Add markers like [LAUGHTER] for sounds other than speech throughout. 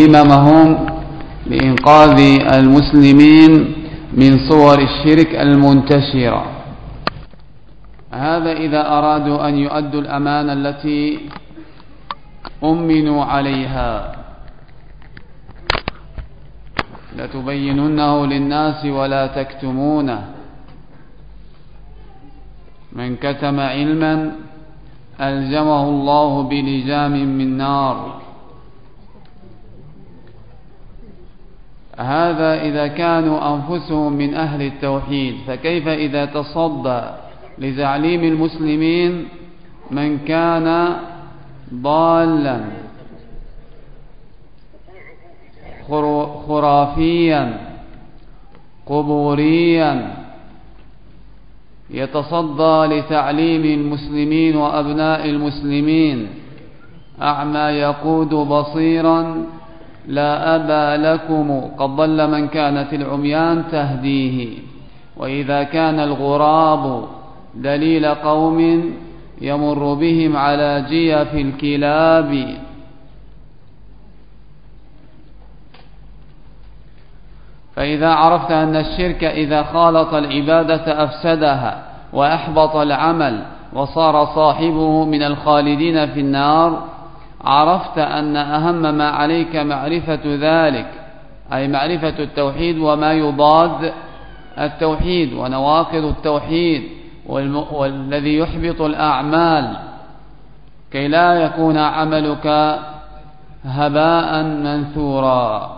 هممهم لإنقاذ المسلمين من صور الشرك المنتشرة. هذا إذا أرادوا أن يؤدوا الأمانة التي أمنوا عليها. لتبيننه للناس ولا تكتمونه. من كتم علما ألزمه الله بلجام من نار. هذا إذا كانوا أنفسهم من أهل التوحيد فكيف إذا تصدى لتعليم المسلمين من كان ضالا خرافيا قبوريا يتصدى لتعليم المسلمين وأبناء المسلمين أعمى يقود بصيرا لا أبا لكم قد ضل من كانت العميان تهديه. وإذا كان الغراب دليل قوم يمر بهم على جيف الكلاب. فإذا عرفت أن الشرك إذا خالط العبادة أفسدها وأحبط العمل وصار صاحبه من الخالدين في النار عرفت أن أهم ما عليك معرفة ذلك أي معرفة التوحيد وما يضاد التوحيد ونواقض التوحيد والذي يحبط الأعمال. كي لا يكون عملك هباء منثورا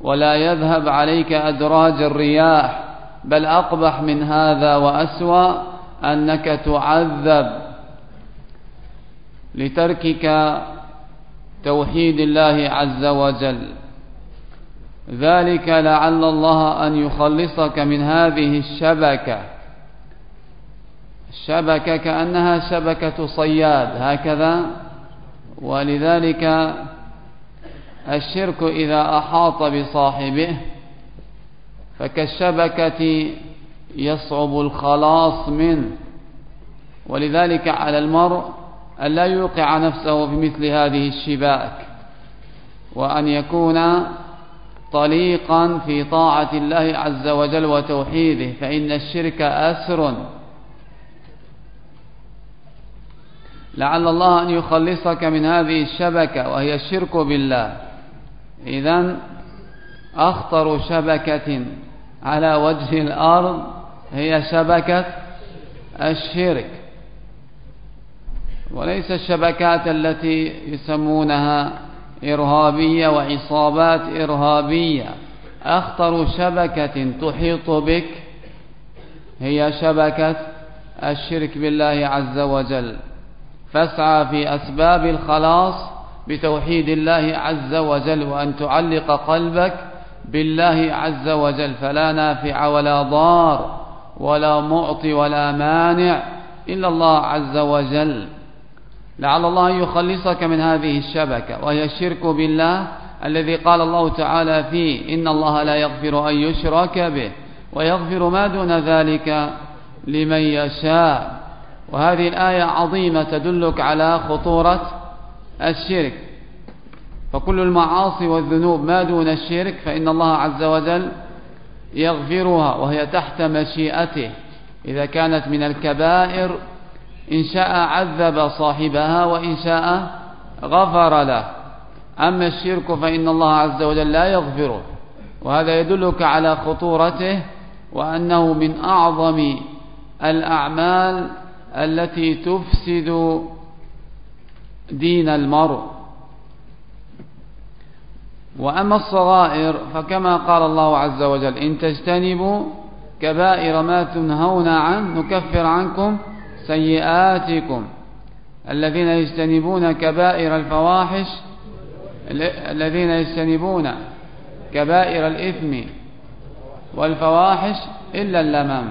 ولا يذهب عليك أدراج الرياح بل أقبح من هذا وأسوأ أنك تعذب. لتركك توحيد الله عز وجل. ذلك لعل الله أن يخلصك من هذه الشبكة. الشبكة كأنها شبكة صياد هكذا. ولذلك الشرك إذا أحاط بصاحبه فكالشبكة يصعب الخلاص منه. ولذلك على المرء أن لا يوقع نفسه في مثل هذه الشباك وأن يكون طليقا في طاعة الله عز وجل وتوحيده فإن الشرك أسر. لعل الله أن يخلصك من هذه الشبكة وهي الشرك بالله. إذا أخطر شبكة على وجه الأرض هي شبكة الشرك. وليس الشبكات التي يسمونها إرهابية وعصابات إرهابية. أخطر شبكة تحيط بك هي شبكة الشرك بالله عز وجل. فاسعى في أسباب الخلاص بتوحيد الله عز وجل وأن تعلق قلبك بالله عز وجل. فلا نافع ولا ضار ولا معطي ولا مانع إلا الله عز وجل. لعل الله يخلصك من هذه الشبكة وهي الشرك بالله الذي قال الله تعالى فيه إن الله لا يغفر أن يشرك به ويغفر ما دون ذلك لمن يشاء. وهذه الآية عظيمة تدلك على خطورة الشرك. فكل المعاصي والذنوب ما دون الشرك فإن الله عز وجل يغفرها وهي تحت مشيئته. إذا كانت من الكبائر إن شاء عذب صاحبها وإن شاء غفر له. أما الشرك فإن الله عز وجل لا يغفره وهذا يدلك على خطورته وأنه من أعظم الأعمال التي تفسد دين المرء. وأما الصغائر فكما قال الله عز وجل إن تجتنبوا كبائر ما تنهون عنه نكفر عنكم سيئاتكم الذين يجتنبون كبائر الفواحش الذين يجتنبون كبائر الإثم والفواحش إلا اللمم.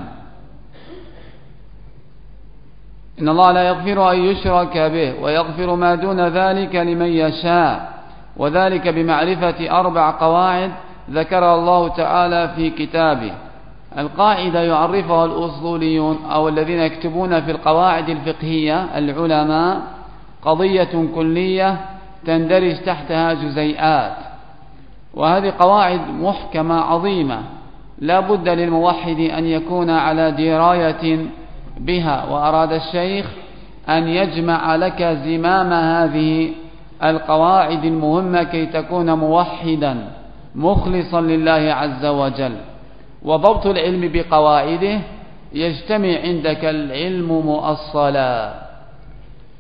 إن الله لا يغفر أن يشرك به ويغفر ما دون ذلك لمن يشاء وذلك بمعرفة أربع قواعد ذكر الله تعالى في كتابه. القاعدة يعرفها الأصوليون أو الذين يكتبون في القواعد الفقهية العلماء قضية كلية تندرج تحتها جزيئات. وهذه قواعد محكمة عظيمة. لا بد للموحد أن يكون على دراية بها. وأراد الشيخ أن يجمع لك زمام هذه القواعد المهمة كي تكون موحدا مخلصا لله عز وجل. وضبط العلم بقواعده يجتمع عندك العلم مؤصلا.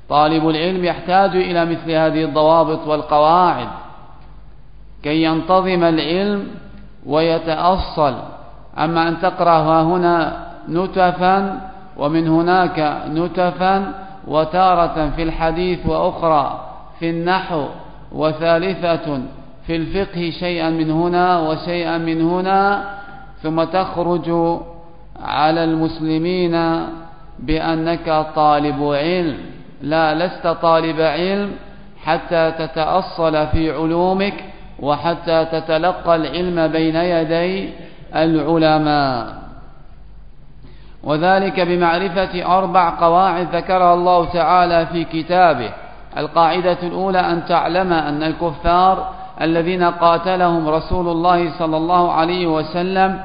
طالب العلم يحتاج إلى مثل هذه الضوابط والقواعد كي ينتظم العلم ويتأصل. أما أن تقرأ هنا نتفا ومن هناك نتفا وتارة في الحديث وأخرى في النحو وثالثة في الفقه شيئا من هنا وشيئا من هنا ثم تخرج على المسلمين بأنك طالب علم. لا لست طالب علم حتى تتأصل في علومك وحتى تتلقى العلم بين يدي العلماء. وذلك بمعرفة أربع قواعد ذكرها الله تعالى في كتابه. القاعدة الأولى أن تعلم أن الكفار الذين قاتلهم رسول الله صلى الله عليه وسلم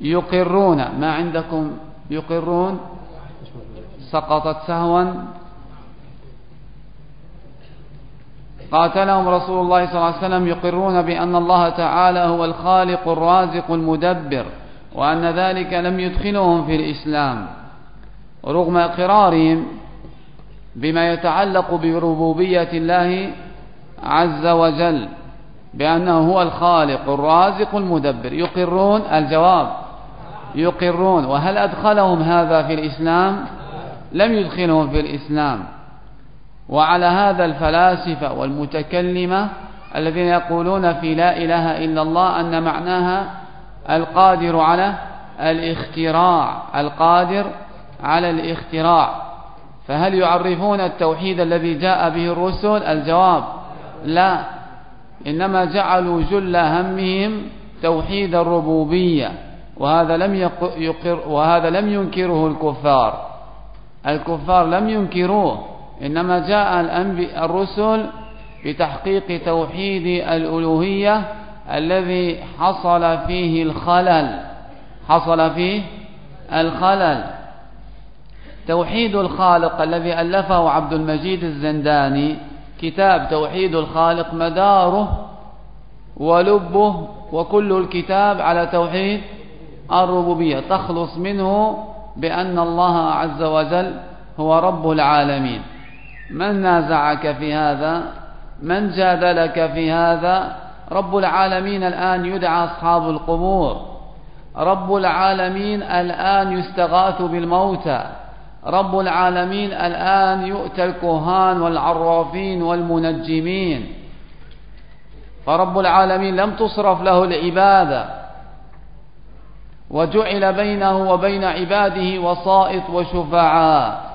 يقرون ما عندكم يقرون؟ سقطت سهوا. قاتلهم رسول الله صلى الله عليه وسلم يقرون بأن الله تعالى هو الخالق الرازق المدبر وأن ذلك لم يدخلهم في الإسلام. رغم إقرارهم بما يتعلق بربوبية الله عز وجل بأنه هو الخالق الرازق المدبر. يقرون الجواب. يقرون. وهل أدخلهم هذا في الإسلام؟ لم يدخلهم في الإسلام. وعلى هذا الفلاسفة والمتكلمة الذين يقولون في لا إله إلا الله أن معناها القادر على الاختراع القادر على الاختراع. فهل يعرفون التوحيد الذي جاء به الرسل؟ الجواب. لا. إنما جعلوا جل همهم توحيد الربوبية وهذا لم يقر وهذا لم ينكره الكفار. الكفار لم ينكروه إنما جاء الرسل بتحقيق توحيد الألوهية الذي حصل فيه الخلل. حصل فيه الخلل. توحيد الخالق الذي ألفه عبد المجيد الزنداني كتاب توحيد الخالق مداره ولبه وكل الكتاب على توحيد الربوبية. تخلص منه بأن الله عز وجل هو رب العالمين. من نازعك في هذا؟ من جادلك في هذا؟ رب العالمين الآن يدعى أصحاب القبور. رب العالمين الآن يستغاث بالموتى. رب العالمين الآن يؤتى الكهان والعرافين والمنجمين. فرب العالمين لم تصرف له العبادة. وجعل بينه وبين عباده وسائط وشفعاء.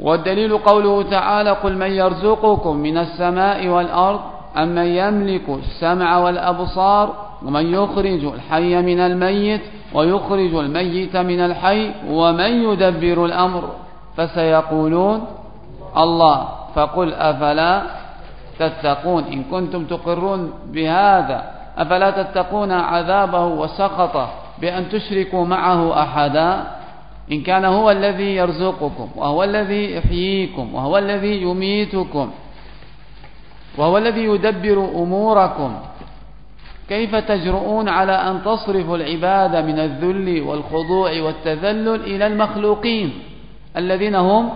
والدليل قوله تعالى قل من يرزقكم من السماء والأرض أم من يملك السمع والأبصار ومن يخرج الحي من الميت ويخرج الميت من الحي ومن يدبر الأمر. فسيقولون الله. فقل أفلا تتقون؟ إن كنتم تقرون بهذا أفلا تتقون عذابه وسخطه بأن تشركوا معه أحدا؟ إن كان هو الذي يرزقكم وهو الذي يحييكم وهو الذي يميتكم وهو الذي يدبر أموركم. كيف تجرؤون على أن تصرفوا العبادة من الذل والخضوع والتذلل إلى المخلوقين الذين هم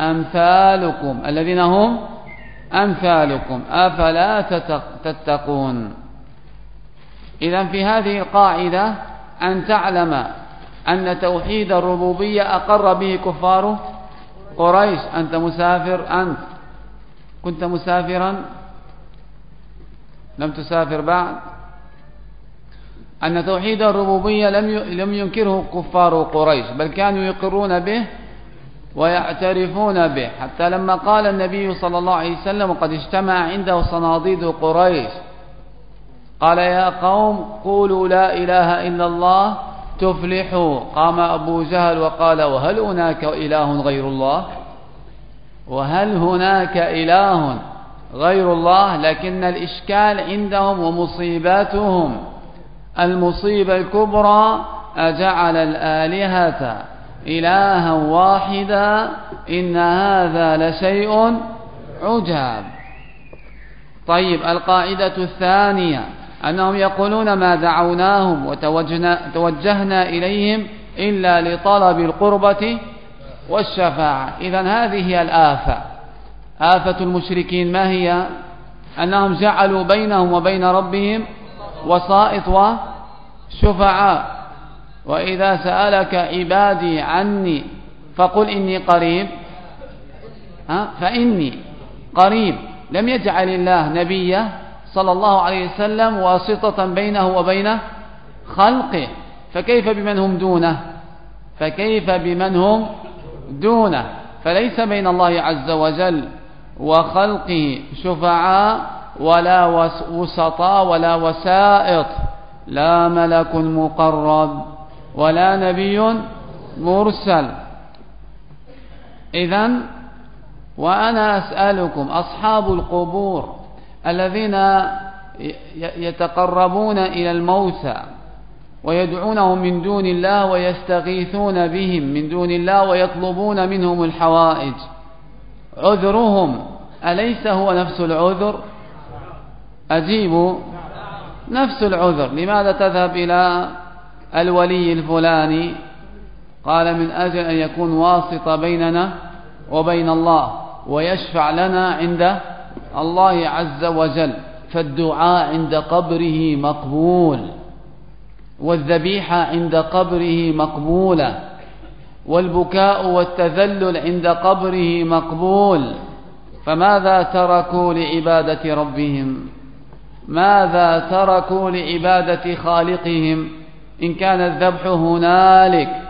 أمثالكم؟ الذين هم أمثالكم. أفلا تتقون؟ إذا في هذه القاعدة أن تعلم أن توحيد الربوبية أقر به كفار قريش. أنت مسافر؟ أنت. كنت مسافرا؟ لم تسافر بعد؟ أن توحيد الربوبية لم لم ينكره كفار قريش بل كانوا يقرون به ويعترفون به. حتى لما قال النبي صلى الله عليه وسلم وقد اجتمع عنده صناديد قريش قال يا قوم قولوا لا إله إلا الله تفلحوا. قام أبو جهل وقال وهل هناك إله غير الله؟ وهل هناك إله غير الله؟ لكن الإشكال عندهم ومصيباتهم. المصيبة الكبرى أجعل الآلهة إلها واحدا إن هذا لشيء عجاب. طيب القاعدة الثانية أنهم يقولون ما دعوناهم وتوجهنا إليهم إلا لطلب القربة والشفاعة. إذا هذه هي الآفة. آفة المشركين ما هي؟ أنهم جعلوا بينهم وبين ربهم وسائط وشفعاء. وإذا سألك عبادي عني فقل إني قريب. فإني قريب. لم يجعل الله نبيه صلى الله عليه وسلم واسطة بينه وبين خلقه. فكيف بمن هم دونه؟ فكيف بمن هم دونه؟ فليس بين الله عز وجل وخلقه شفعاء ولا وسطاء ولا وسائط لا ملك مقرب ولا نبي مرسل. إذا وأنا أسألكم أصحاب القبور الذين يتقربون إلى الموتى ويدعونهم من دون الله ويستغيثون بهم من دون الله ويطلبون منهم الحوائج عذرهم أليس هو نفس العذر؟ أجيبوا نفس العذر لماذا تذهب إلى الولي الفلاني؟ قال من أجل أن يكون واسطة بيننا وبين الله ويشفع لنا عند الله عز وجل فالدعاء عند قبره مقبول والذبيحة عند قبره مقبولة والبكاء والتذلل عند قبره مقبول فماذا تركوا لعبادة ربهم؟ ماذا تركوا لعبادة خالقهم؟ إن كان الذبح هنالك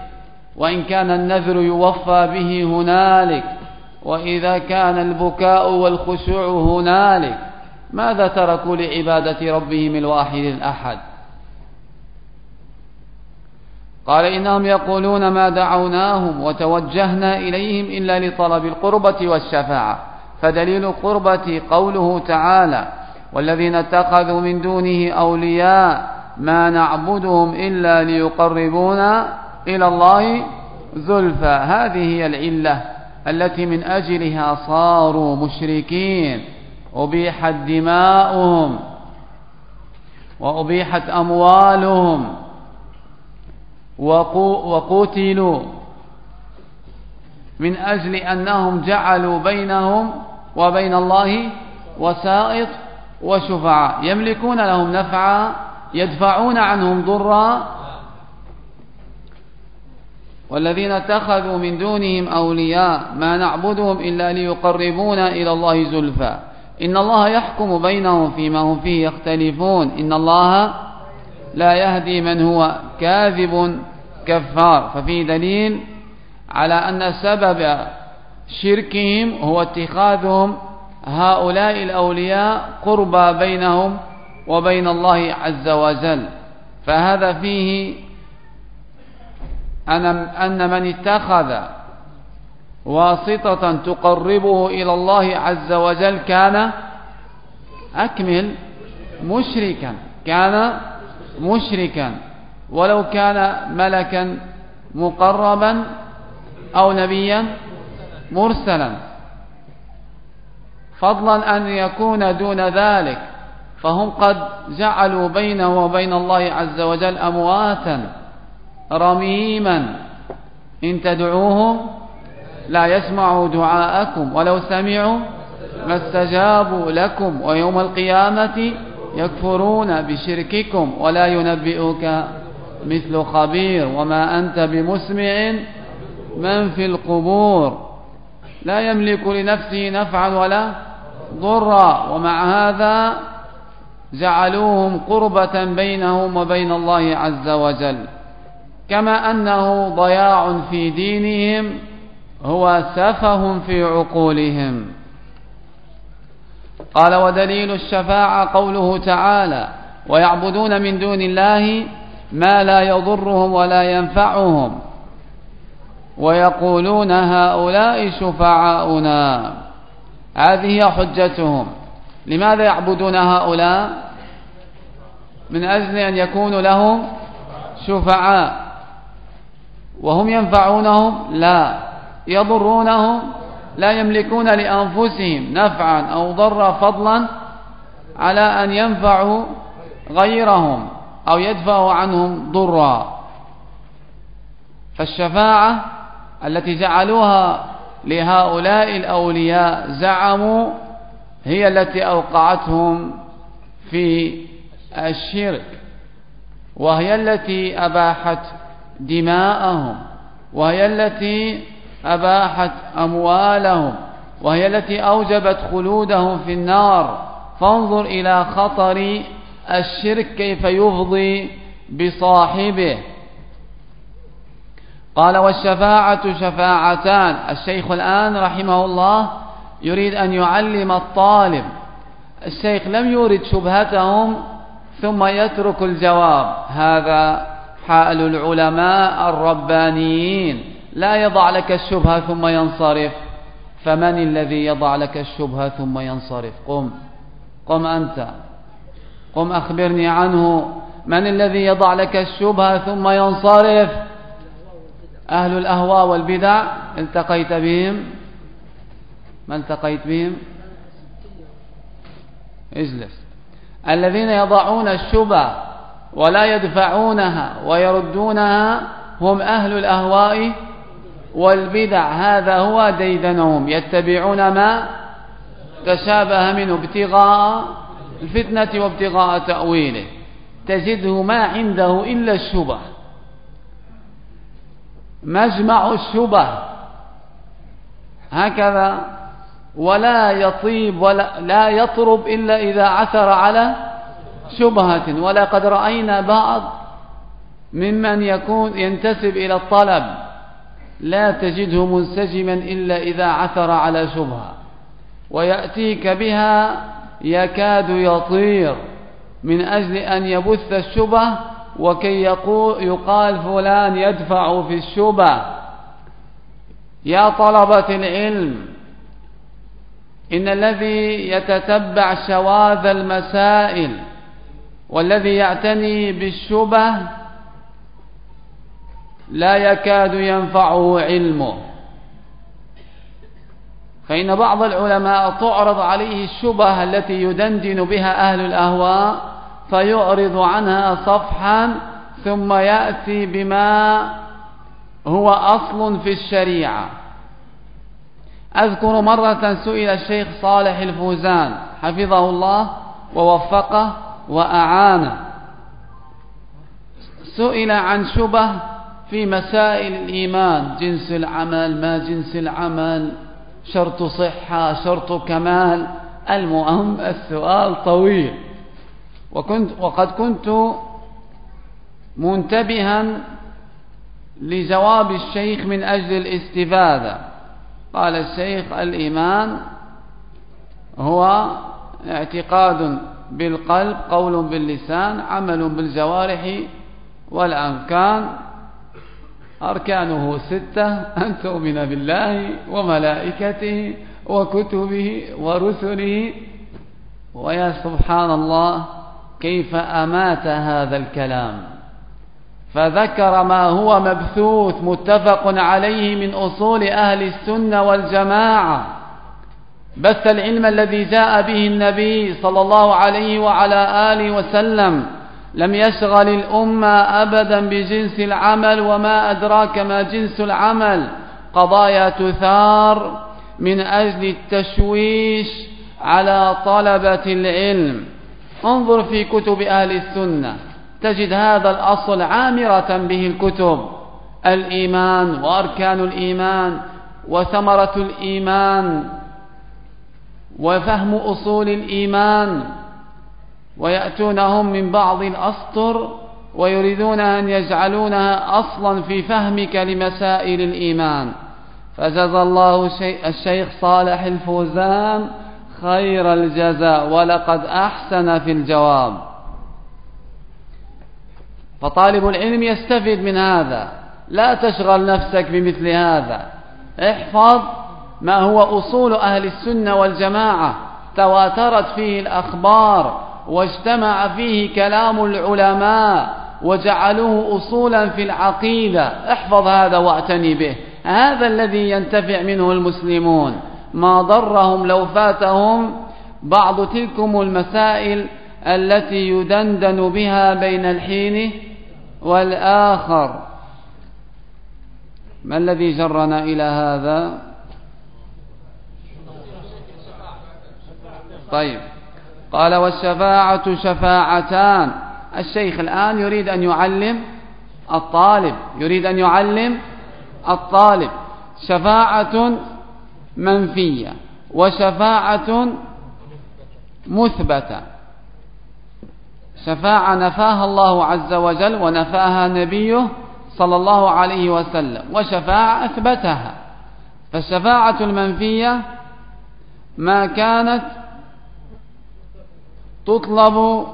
وإن كان النذر يوفى به هنالك وإذا كان البكاء والخشوع هنالك. ماذا تركوا لعبادة ربهم الواحد الأحد؟ قال إنهم يقولون ما دعوناهم وتوجهنا إليهم إلا لطلب القربة والشفاعة. فدليل القربة قوله تعالى والذين اتخذوا من دونه أولياء ما نعبدهم إلا ليقربونا إلى الله زلفى. هذه هي العلة التي من أجلها صاروا مشركين. أبيحت دماؤهم وأبيحت أموالهم وقتلوا من أجل أنهم جعلوا بينهم وبين الله وسائط وشفعاء. يملكون لهم نفعا يدفعون عنهم ضرا. والذين اتخذوا من دونهم أولياء ما نعبدهم إلا ليقربونا إلى الله زلفى. إن الله يحكم بينهم فيما هم فيه يختلفون. إن الله لا يهدي من هو كاذب كفار. ففي دليل على أن سبب شركهم هو اتخاذهم هؤلاء الأولياء قربى بينهم وبين الله عز وجل. فهذا فيه أن من اتخذ واسطة تقربه إلى الله عز وجل كان أكمل مشركا كان مشركا. ولو كان ملكا مقربا أو نبيا مرسلا. فضلا أن يكون دون ذلك. فهم قد جعلوا بينه وبين الله عز وجل أمواتا رميما. إن تدعوهم لا يسمعوا دعاءكم ولو سمعوا ما استجابوا لكم. ويوم القيامة يكفرون بشرككم ولا ينبئك مثل خبير. وما أنت بمسمع من في القبور. لا يملك لنفسه نفعا ولا ضرا ومع هذا جعلوهم قربة بينهم وبين الله عز وجل. كما أنه ضياع في دينهم هو سفه في عقولهم. قال ودليل الشفاعة قوله تعالى ويعبدون من دون الله ما لا يضرهم ولا ينفعهم ويقولون هؤلاء شفعاؤنا. هذه حجتهم. لماذا يعبدون هؤلاء؟ من أجل أن يكونوا لهم شفعاء. وهم ينفعونهم؟ لا. يضرونهم؟ لا يملكون لأنفسهم نفعا أو ضرا فضلا على أن ينفعوا غيرهم أو يدفعوا عنهم ضرا. فالشفاعة التي جعلوها لهؤلاء الأولياء زعموا هي التي أوقعتهم في الشرك وهي التي أباحت دماءهم وهي التي أباحت أموالهم وهي التي أوجبت خلودهم في النار. فانظر إلى خطر الشرك كيف يفضي بصاحبه. قال والشفاعة شفاعتان. الشيخ الآن رحمه الله يريد أن يعلم الطالب. الشيخ لم يورد شبهتهم ثم يترك الجواب. هذا حال العلماء الربانيين. لا يضع لك الشبهة ثم ينصرف. فمن الذي يضع لك الشبهة ثم ينصرف؟ قم. قم أنت. قم أخبرني عنه. من الذي يضع لك الشبهة ثم ينصرف؟ أهل الأهواء والبدع التقيت بهم. ما التقيت بهم؟ اجلس. الذين يضعون الشبه ولا يدفعونها ويردونها هم أهل الأهواء والبدع. هذا هو ديدنهم يتبعون ما تشابه منه ابتغاء الفتنة وابتغاء تأويله. تجده ما عنده إلا الشبه. مجمع الشبه. هكذا. ولا يطيب ولا لا يطرب إلا إذا عثر على شبهة. ولقد رأينا بعض ممن يكون ينتسب إلى الطلب. لا تجده منسجما إلا إذا عثر على شبهة. ويأتيك بها يكاد يطير من أجل أن يبث الشبه وكي يقال فلان يدفع في الشبه. يا طلبة العلم إن الذي يتتبع شواذ المسائل والذي يعتني بالشبه لا يكاد ينفعه علمه. فإن بعض العلماء تعرض عليه الشبه التي يدندن بها أهل الأهواء فيعرض عنها صفحا ثم يأتي بما هو أصل في الشريعة. أذكر مرة سئل الشيخ صالح الفوزان حفظه الله ووفقه وأعانه. سئل عن شبه في مسائل الإيمان جنس العمل ما جنس العمل شرط صحة شرط كمال. المهم السؤال طويل. وكنت وقد كنت منتبها لجواب الشيخ من أجل الاستفادة. قال الشيخ الإيمان هو اعتقاد بالقلب قول باللسان عمل بالجوارح والأمكان أركانه ستة أن تؤمن بالله وملائكته وكتبه ورسله. ويا سبحان الله كيف أمات هذا الكلام؟ فذكر ما هو مبثوث متفق عليه من أصول أهل السنة والجماعة. بث العلم الذي جاء به النبي صلى الله عليه وعلى آله وسلم. لم يشغل الأمة أبدا بجنس العمل وما أدراك ما جنس العمل. قضايا تثار من أجل التشويش على طلبة العلم. انظر في كتب أهل السنة. تجد هذا الأصل عامرة به الكتب. الإيمان وأركان الإيمان وثمرة الإيمان وفهم أصول الإيمان. ويأتونهم من بعض الأسطر ويريدون أن يجعلونها أصلا في فهمك لمسائل الإيمان. فجزى الله الشيخ صالح الفوزان خير الجزاء ولقد أحسن في الجواب. فطالب العلم يستفيد من هذا. لا تشغل نفسك بمثل هذا. احفظ ما هو أصول أهل السنة والجماعة. تواترت فيه الأخبار واجتمع فيه كلام العلماء وجعلوه أصولا في العقيدة. احفظ هذا واعتني به. هذا الذي ينتفع منه المسلمون. ما ضرهم لو فاتهم بعض تلكم المسائل التي يدندن بها بين الحين والآخر. ما الذي جرنا إلى هذا؟ طيب. قال والشفاعة شفاعتان. الشيخ الآن يريد أن يعلم الطالب يريد أن يعلم الطالب. شفاعة منفية وشفاعة مثبتة. شفاعة نفاها الله عز وجل ونفاها نبيه صلى الله عليه وسلم وشفاعة أثبتها. فالشفاعة المنفية ما كانت تطلب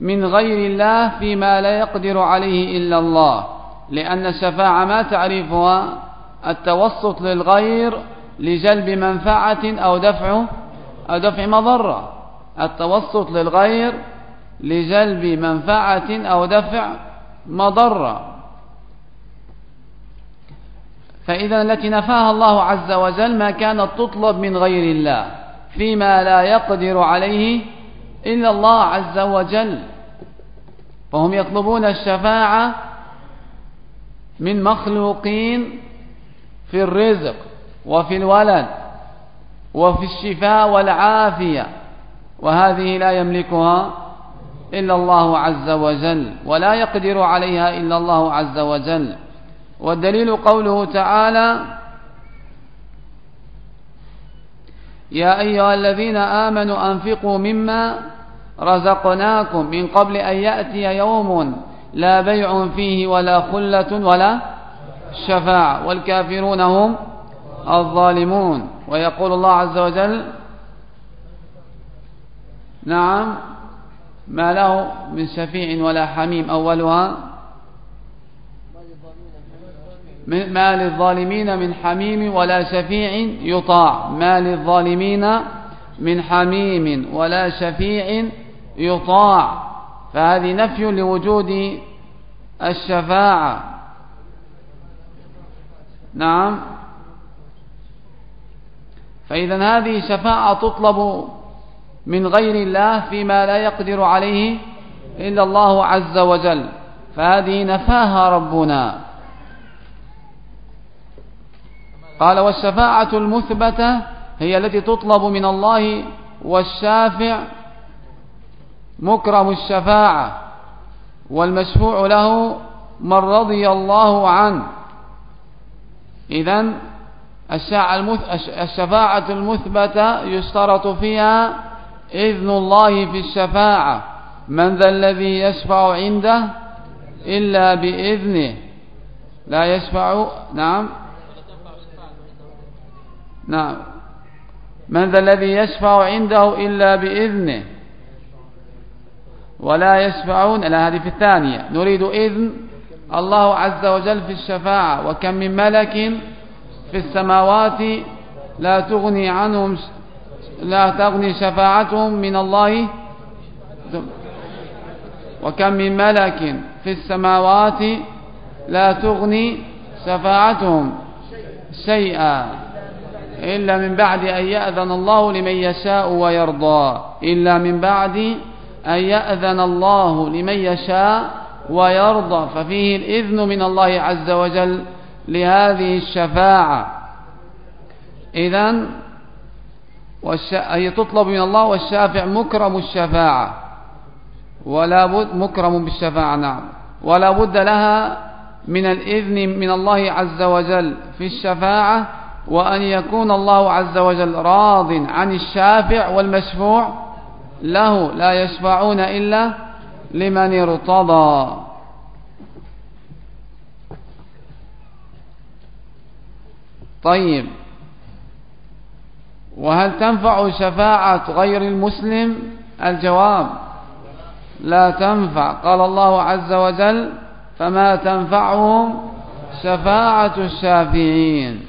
من غير الله فيما لا يقدر عليه إلا الله لأن الشفاعة ما تعرفها التوسط للغير لجلب منفعة أو دفع أو دفع مضرة. التوسط للغير لجلب منفعة أو دفع مضرة. فإذا التي نفاها الله عز وجل ما كانت تطلب من غير الله فيما لا يقدر عليه إلا الله عز وجل. فهم يطلبون الشفاعة من مخلوقين في الرزق. وفي الولد وفي الشفاء والعافية وهذه لا يملكها إلا الله عز وجل ولا يقدر عليها إلا الله عز وجل. والدليل قوله تعالى يا أيها الذين آمنوا أنفقوا مما رزقناكم من قبل أن يأتي يوم لا بيع فيه ولا خلة ولا شفاعة. والكافرون هم الظالمون ويقول الله عز وجل نعم ما له من شفيع ولا حميم أولها ما للظالمين من حميم ولا شفيع يطاع ما للظالمين من حميم ولا شفيع يطاع فهذه نفي لوجود الشفاعة نعم فإذا هذه شفاعة تطلب من غير الله فيما لا يقدر عليه إلا الله عز وجل. فهذه نفاها ربنا. قال والشفاعة المثبتة هي التي تطلب من الله والشافع مكرم الشفاعة والمشفوع له من رضي الله عنه. إذن الشفاعة المثبتة يشترط فيها إذن الله في الشفاعة. من ذا الذي يشفع عنده إلا بإذنه. لا يشفع نعم. نعم. من ذا الذي يشفع عنده إلا بإذنه. ولا يشفعون لا هذه في الثانية. نريد إذن الله عز وجل في الشفاعة. وكم من ملك في السماوات لا تغني عنهم لا تغني شفاعتهم من الله. وكم من ملك في السماوات لا تغني شفاعتهم شيئا إلا من بعد أن يأذن الله لمن يشاء ويرضى إلا من بعد أن يأذن الله لمن يشاء ويرضى. ففيه الإذن من الله عز وجل. لهذه الشفاعة. إذن هي تطلب من الله والشافع مكرم الشفاعة. ولا بد مكرم بالشفاعة نعم. ولا بد لها من الإذن من الله عز وجل في الشفاعة وأن يكون الله عز وجل راض عن الشافع والمشفوع له لا يشفعون إلا لمن ارتضى. طيب. وهل تنفع شفاعة غير المسلم؟ الجواب لا تنفع. قال الله عز وجل فما تنفعهم شفاعة الشافعين.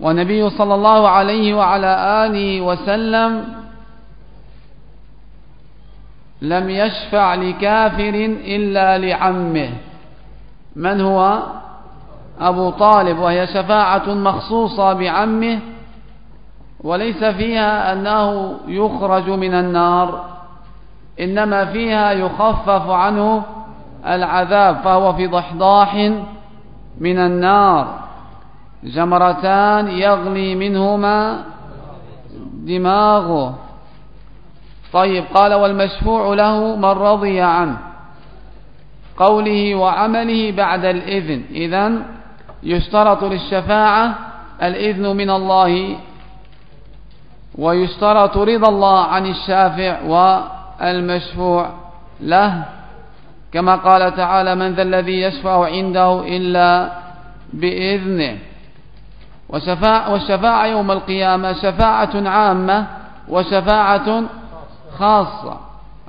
والنبي صلى الله عليه وعلى آله وسلم لم يشفع لكافر إلا لعمه. من هو؟ أبو طالب وهي شفاعة مخصوصة بعمه وليس فيها أنه يخرج من النار إنما فيها يخفف عنه العذاب فهو في ضحضاح من النار. جمرتان يغلي منهما دماغه. طيب قال والمشفوع له من رضي عنه. قوله وعمله بعد الإذن. إذن يشترط للشفاعة الإذن من الله ويشترط رضا الله عن الشافع والمشفوع له. كما قال تعالى من ذا الذي يشفع عنده إلا بإذنه. وشفاعة والشفاعة يوم القيامة شفاعة عامة وشفاعة خاصة.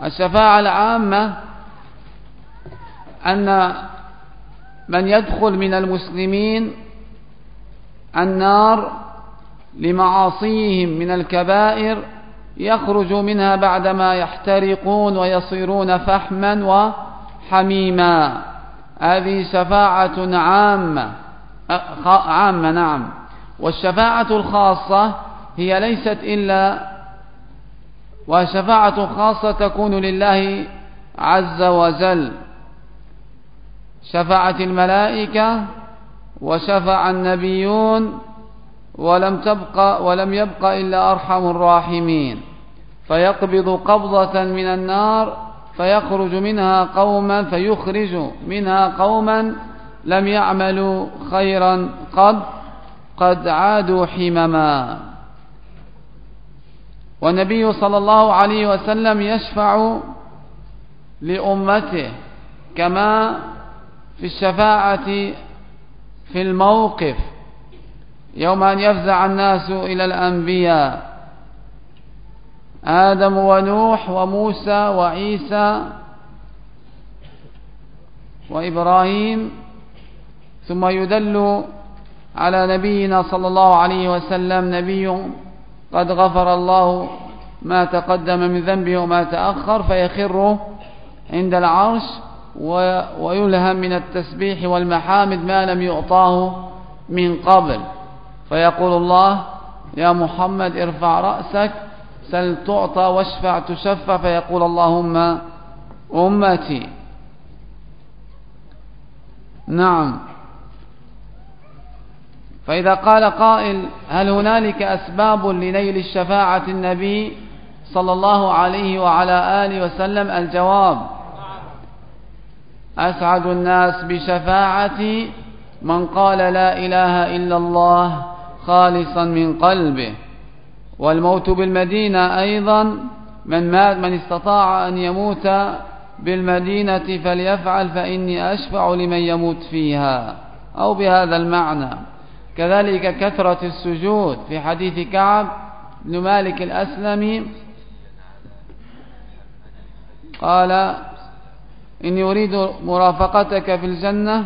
الشفاعة العامة أن من يدخل من المسلمين النار لمعاصيهم من الكبائر يخرج منها بعدما يحترقون ويصيرون فحما وحميما. هذه شفاعة عامة. عامة نعم. والشفاعة الخاصة هي ليست إلا وشفاعة خاصة تكون لله عز وجل. شفعت الملائكة وشفع النبيون ولم تبقى ولم يبق إلا أرحم الراحمين. فيقبض قبضة من النار فيخرج منها قوما فيخرج منها قوما لم يعملوا خيرا قد قد عادوا حمما. والنبي صلى الله عليه وسلم يشفع لأمته كما في الشفاعة في الموقف يوم أن يفزع الناس إلى الأنبياء آدم ونوح وموسى وعيسى وإبراهيم ثم يدل على نبينا صلى الله عليه وسلم نبي قد غفر الله ما تقدم من ذنبه وما تأخر فيخر عند العرش. ويلهم من التسبيح والمحامد ما لم يعطاه من قبل. فيقول الله يا محمد ارفع رأسك سل تعطى واشفع تشفى فيقول اللهم أمتي. نعم. فإذا قال قائل هل هنالك أسباب لنيل الشفاعة النبي صلى الله عليه وعلى آله وسلم؟ الجواب أسعد الناس بشفاعتي من قال لا إله إلا الله خالصا من قلبه. والموت بالمدينة أيضا من مات من استطاع أن يموت بالمدينة فليفعل فإني أشفع لمن يموت فيها. أو بهذا المعنى. كذلك كثرة السجود. في حديث كعب بن مالك الأسلمي قال إني أريد مرافقتك في الجنة.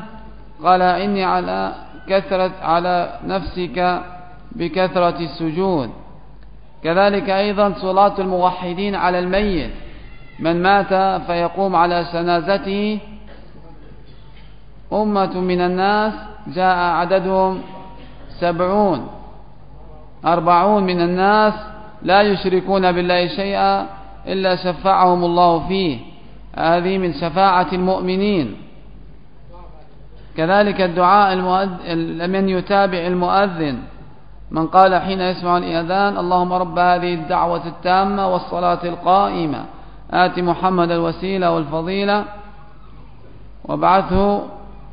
قال إني على كثرة على نفسك بكثرة السجود. كذلك أيضا صلاة الموحدين على الميت. من مات فيقوم على سنازته. أمة من الناس جاء عددهم سبعون. أربعون من الناس لا يشركون بالله شيئا إلا شفعهم الله فيه. هذه من شفاعة المؤمنين. كذلك الدعاء من يتابع المؤذن. من قال حين يسمع الإذان اللهم رب هذه الدعوة التامة والصلاة القائمة. آت محمد الوسيلة والفضيلة. وابعثه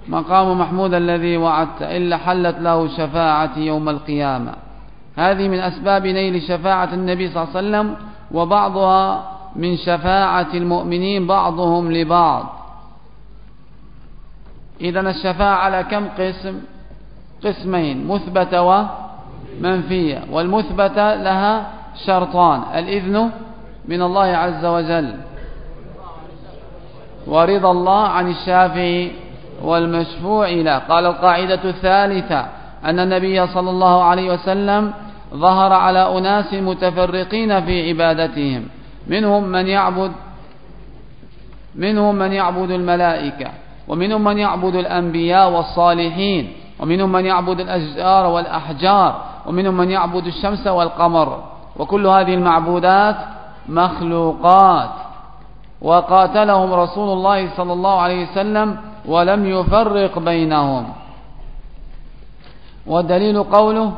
مقام محمود الذي وعدت إلا حلت له شفاعة يوم القيامة. هذه من أسباب نيل شفاعة النبي صلى الله عليه وسلم وبعضها من شفاعة المؤمنين بعضهم لبعض. إذا الشفاعة على كم قسم؟ قسمين مثبتة ومنفية. والمثبتة لها شرطان. الإذن من الله عز وجل. ورضا الله عن الشافعي والمشفوع له. قال القاعدة الثالثة أن النبي صلى الله عليه وسلم ظهر على أناس متفرقين في عبادتهم. منهم من يعبد منهم من يعبد الملائكة ومنهم من يعبد الأنبياء والصالحين ومنهم من يعبد الأشجار والأحجار ومنهم من يعبد الشمس والقمر. وكل هذه المعبودات مخلوقات. وقاتلهم رسول الله صلى الله عليه وسلم ولم يفرق بينهم. والدليل قوله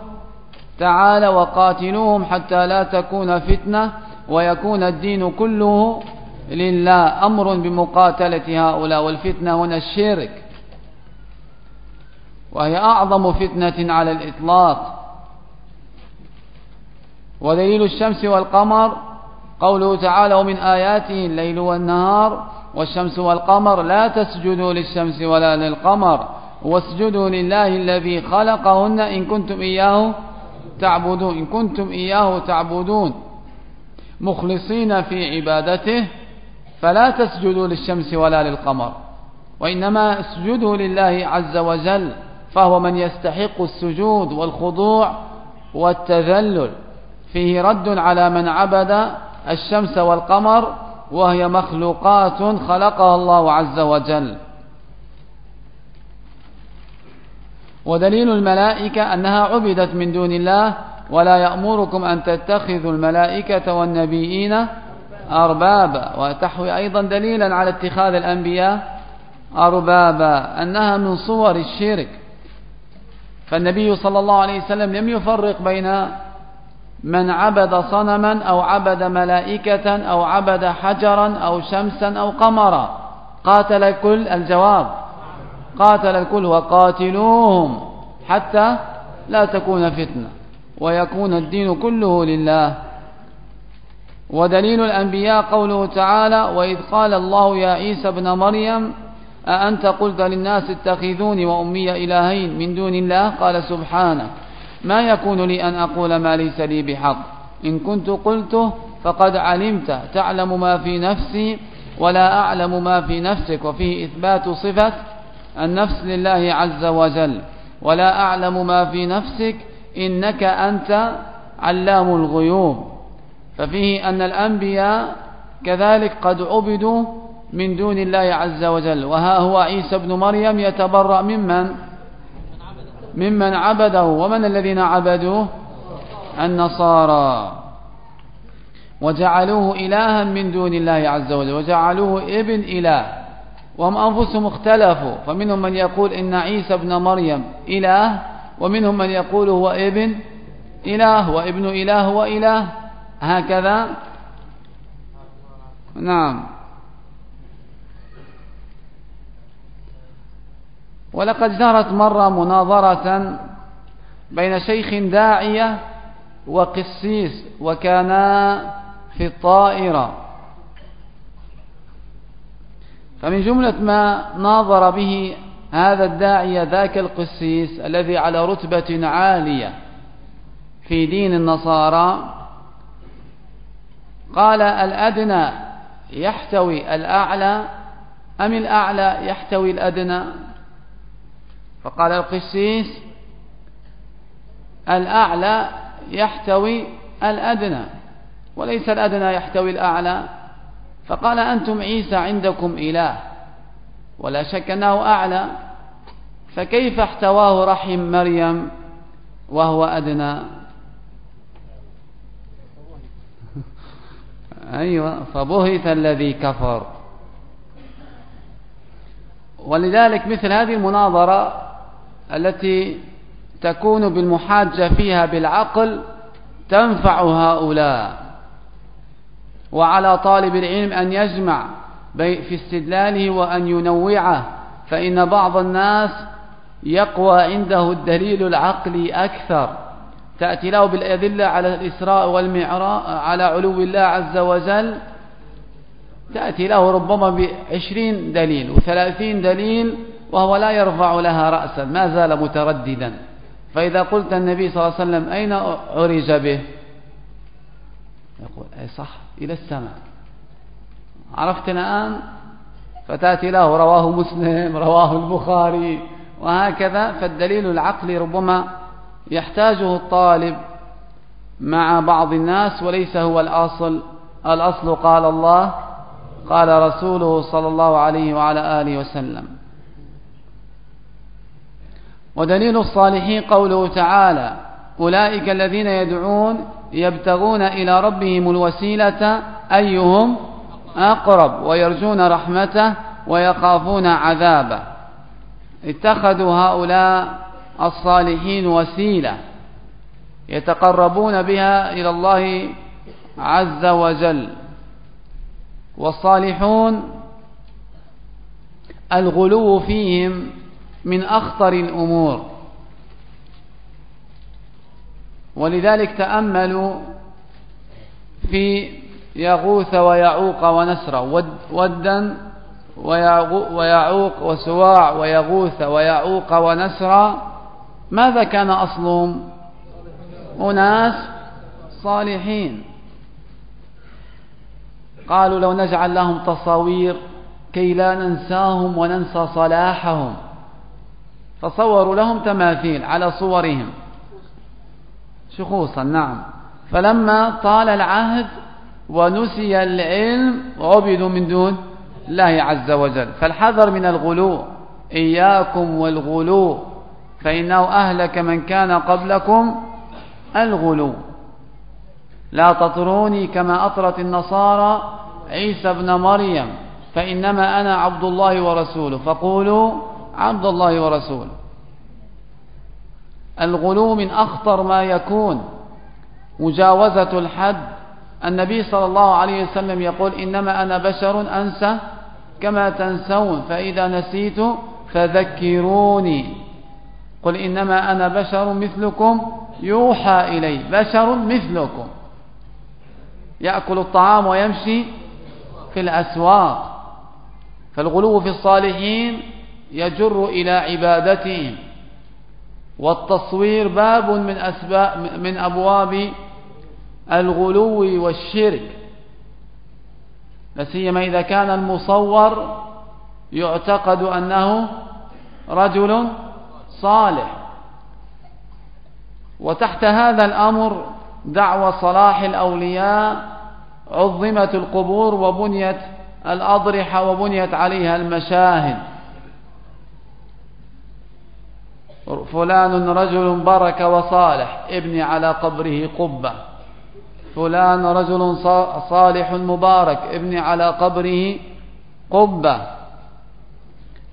تعالى وقاتلوهم حتى لا تكون فتنة ويكون الدين كله لله أمر بمقاتلة هؤلاء والفتنة هنا الشرك. وهي أعظم فتنة على الإطلاق. ودليل الشمس والقمر قوله تعالى ومن آياته الليل والنهار والشمس والقمر لا تسجدوا للشمس ولا للقمر واسجدوا لله الذي خلقهن إن كنتم إياه تعبدون إن كنتم إياه تعبدون. مخلصين في عبادته فلا تسجدوا للشمس ولا للقمر وإنما اسجدوا لله عز وجل فهو من يستحق السجود والخضوع والتذلل. فيه رد على من عبد الشمس والقمر وهي مخلوقات خلقها الله عز وجل. ودليل الملائكة أنها عبدت من دون الله ولا يأمركم أن تتخذوا الملائكة والنبيين أربابا وتحوي أيضا دليلا على اتخاذ الأنبياء أربابا أنها من صور الشرك. فالنبي صلى الله عليه وسلم لم يفرق بين من عبد صنما أو عبد ملائكة أو عبد حجرا أو شمسا أو قمرا. قاتل الكل الجواب. قاتل الكل وقاتلوهم حتى لا تكون فتنة. ويكون الدين كله لله. ودليل الأنبياء قوله تعالى وإذ قال الله يا عيسى ابن مريم أأنت قلت للناس اتخذوني وأمي إلهين من دون الله؟ قال سبحانه. ما يكون لي أن أقول ما ليس لي بحق. إن كنت قلته فقد علمت. تعلم ما في نفسي ولا أعلم ما في نفسك. وفيه إثبات صفة النفس لله عز وجل. ولا أعلم ما في نفسك إنك أنت علام الغيوب. ففيه أن الأنبياء كذلك قد عبدوا من دون الله عز وجل. وها هو عيسى بن مريم يتبرأ ممن؟ ممن عبده. ومن الذين عبدوه؟ النصارى. وجعلوه إلها من دون الله عز وجل. وجعلوه ابن إله. وهم أنفسهم اختلفوا. فمنهم من يقول إن عيسى ابن مريم إله. ومنهم من يقول هو ابن إله وابن إله وإله. هكذا. نعم. ولقد جرت مرة مناظرة بين شيخ داعية وقسيس وكانا في الطائرة. فمن جملة ما ناظر به هذا الداعية ذاك القسيس الذي على رتبة عالية في دين النصارى. قال الأدنى يحتوي الأعلى أم الأعلى يحتوي الأدنى؟ فقال القسيس الأعلى يحتوي الأدنى وليس الأدنى يحتوي الأعلى. فقال أنتم عيسى عندكم إله. ولا شك أنه أعلى فكيف احتواه رحم مريم وهو أدنى؟ [LAUGHS] أيوة فبهث الذي كفر. ولذلك مثل هذه المناظرة التي تكون بالمحاجة فيها بالعقل تنفع هؤلاء وعلى طالب العلم أن يجمع في استدلاله وأن ينوعه فإن بعض الناس يقوى عنده الدليل العقلي أكثر. تأتي له بالأدلة على الإسراء والمعراء على علو الله عز وجل تأتي له ربما بعشرين دليل وثلاثين دليل وهو لا يرفع لها رأسا ما زال مترددا. فإذا قلت النبي صلى الله عليه وسلم أين عرج به؟ يقول أي صح إلى السماء. عرفت الآن؟ فتأتي له رواه مسلم رواه البخاري وهكذا. فالدليل العقلي ربما يحتاجه الطالب مع بعض الناس وليس هو الأصل. الأصل قال الله قال رسوله صلى الله عليه وعلى آله وسلم. ودليل الصالحين قوله تعالى أولئك الذين يدعون يبتغون إلى ربهم الوسيلة أيهم أقرب ويرجون رحمته ويخافون عذابه. اتخذوا هؤلاء الصالحين وسيلة يتقربون بها إلى الله عز وجل. والصالحون الغلو فيهم من أخطر الأمور. ولذلك تأملوا في يغوث ويعوق ونسر. ودا ويعوق وسواع ويغوث ويعوق ونسر. ماذا كان أصلهم أناس صالحين. قالوا لو نجعل لهم تصاوير كي لا ننساهم وننسى صلاحهم. فصوروا لهم تماثيل على صورهم. شخوصا نعم. فلما طال العهد ونسي العلم عبدوا من دون الله عز وجل. فالحذر من الغلو. إياكم والغلو. فإنه أهلك من كان قبلكم الغلو. لا تطروني كما أطرت النصارى عيسى ابن مريم. فإنما أنا عبد الله ورسوله. فقولوا عبد الله ورسوله. الغلو من أخطر ما يكون. مجاوزة الحد. النبي صلى الله عليه وسلم يقول إنما أنا بشر أنسى كما تنسون فإذا نسيت فذكروني. قل إنما أنا بشر مثلكم يوحى إلي بشر مثلكم. يأكل الطعام ويمشي في الأسواق فالغلو في الصالحين يجر إلى عبادتهم والتصوير باب من أسباب من أبواب الغلو والشرك. لسيما إذا كان المصور يعتقد أنه رجل صالح. وتحت هذا الأمر دعوى صلاح الأولياء عظمت القبور وبنيت الأضرحة وبنيت عليها المشاهد. فلان رجل برك وصالح ابني على قبره قبة. فلان رجل صالح مبارك ابني على قبره قبة.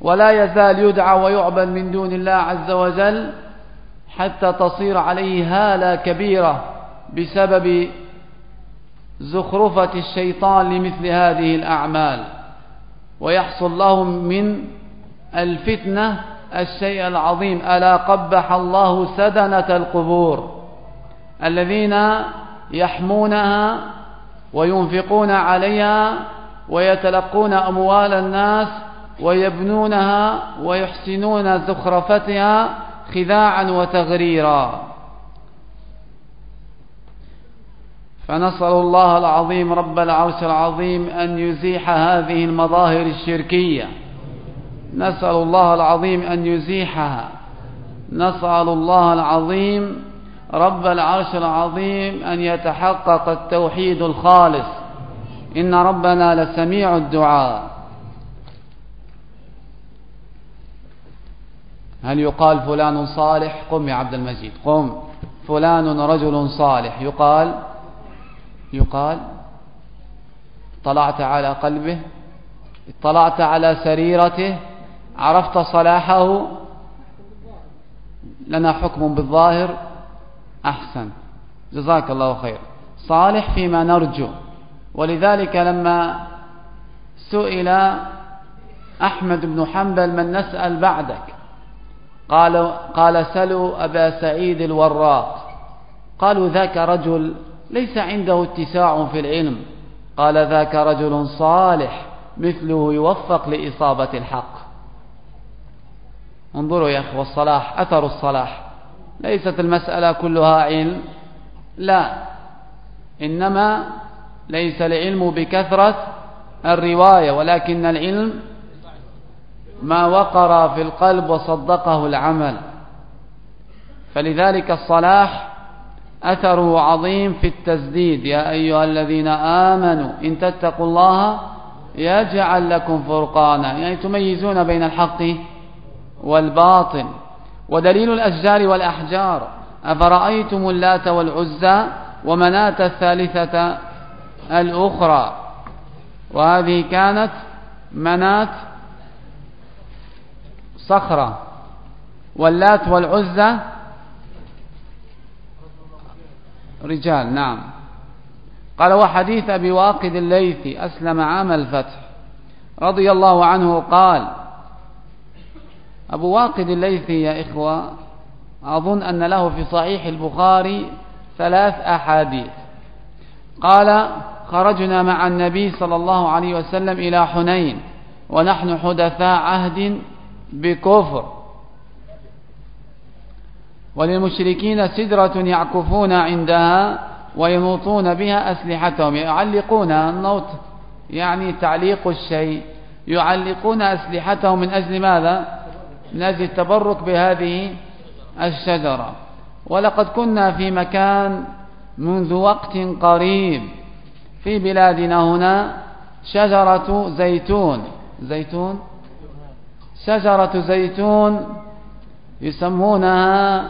ولا يزال يدعى ويعبد من دون الله عز وجل حتى تصير عليه هالة كبيرة بسبب زخرفة الشيطان لمثل هذه الأعمال. ويحصل لهم من الفتنة الشيء العظيم. ألا قبح الله سدنة القبور. الذين يحمونها وينفقون عليها ويتلقون أموال الناس ويبنونها ويحسنون زخرفتها خداعا وتغريرا. فنسأل الله العظيم رب العرش العظيم أن يزيح هذه المظاهر الشركية. نسأل الله العظيم أن يزيحها. نسأل الله العظيم رب العرش العظيم أن يتحقق التوحيد الخالص. إن ربنا لسميع الدعاء. هل يقال فلان صالح؟ قم يا عبد المجيد قم. فلان رجل صالح. يقال؟ يقال. طلعت على قلبه. اطلعت على سريرته. عرفت صلاحه. لنا حكم بالظاهر. أحسن. جزاك الله خير. صالح فيما نرجو. ولذلك لما سئل أحمد بن حنبل من نسأل بعدك؟ قال, قال سلوا أبا سعيد الوراق. قالوا ذاك رجل ليس عنده اتساع في العلم. قال ذاك رجل صالح مثله يوفق لإصابة الحق. انظروا يا أخوة الصلاح أثر الصلاح. ليست المسألة كلها علم. لا. إنما ليس العلم بكثرة الرواية ولكن العلم ما وقر في القلب وصدقه العمل. فلذلك الصلاح أثره عظيم في التسديد. يا أيها الذين آمنوا إن تتقوا الله يجعل لكم فرقانا. يعني تميزون بين الحق والباطل. ودليل الأشجار والأحجار. أفرأيتم اللات والعزى ومناة الثالثة الأخرى؟ وهذه كانت مناة صخرة. واللات والعزى رجال نعم. قال وحديث أبي واقد الليثي أسلم عام الفتح رضي الله عنه قال أبو واقد الليثي يا إخوة أظن أن له في صحيح البخاري ثلاث أحاديث. قال خرجنا مع النبي صلى الله عليه وسلم إلى حنين ونحن حدثاء عهد بكفر. وللمشركين سدرة يعكفون عندها وينوطون بها أسلحتهم يعلقون النوط يعني تعليق الشيء يعلقون أسلحتهم من أجل ماذا؟ من أجل التبرك بهذه الشجرة. ولقد كنا في مكان منذ وقت قريب في بلادنا هنا شجرة زيتون. زيتون؟ شجرة زيتون يسمونها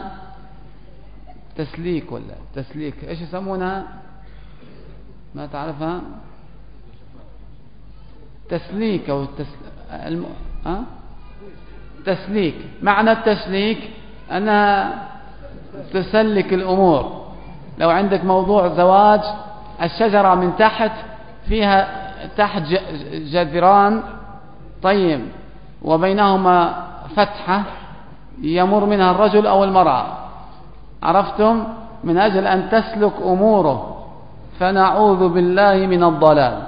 تسليك ولا تسليك؟ إيش يسمونها؟ ما تعرفها؟ تسليك أو التس... الم... أه؟ تسليك معنى التسليك أنها تسلك الأمور. لو عندك موضوع زواج الشجرة من تحت فيها تحت جذران طيب وبينهما فتحة يمر منها الرجل أو المرأة. عرفتم؟ من أجل أن تسلك أموره فنعوذ بالله من الضلال.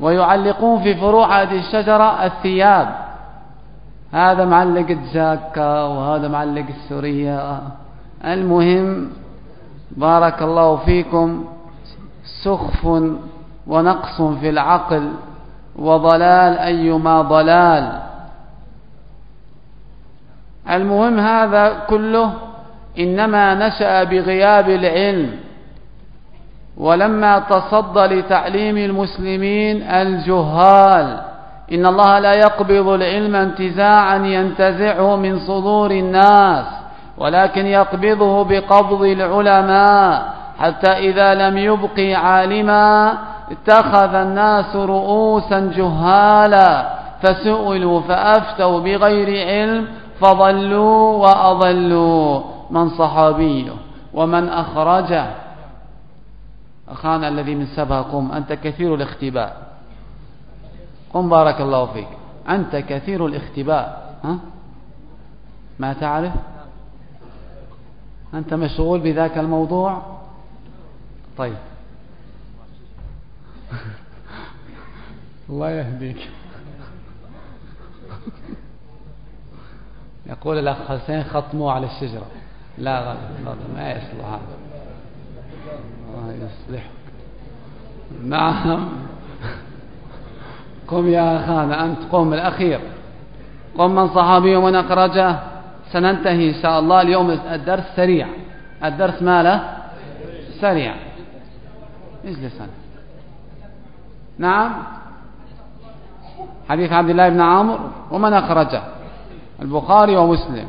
ويعلقون في فروع هذه الشجرة الثياب. هذا معلق الجاكة وهذا معلق السورية المهم بارك الله فيكم. سخف ونقص في العقل وضلال أيما ضلال. المهم هذا كله إنما نشأ بغياب العلم. ولما تصدى لتعليم المسلمين الجهال. إن الله لا يقبض العلم انتزاعا ينتزعه من صدور الناس ولكن يقبضه بقبض العلماء حتى إذا لم يبقي عالما اتخذ الناس رؤوسا جهالا فسئلوا فأفتوا بغير علم فضلوا وأضلوا. من صحابيه ومن أخرجه؟ أخانا الذي من سبها قم أنت كثير الاختباء. قم بارك الله فيك. أنت كثير الاختباء. ها؟ ما تعرف؟ أنت مشغول بذاك الموضوع؟ طيب. [LAUGHS] الله يهديك. [LAUGHS] يقول الأخ حسين خطموا على الشجرة. لا غلط. ما يصلح هذا. الله يصلحك. نعم. قم يا أخانا أنت قم الأخير. قم من صحابي ومن أخرجه. سننتهي إن شاء الله. اليوم الدرس سريع. الدرس ماله سريع. اجلس نعم. حديث عبد الله بن عمرو ومن أخرجه. البخاري ومسلم.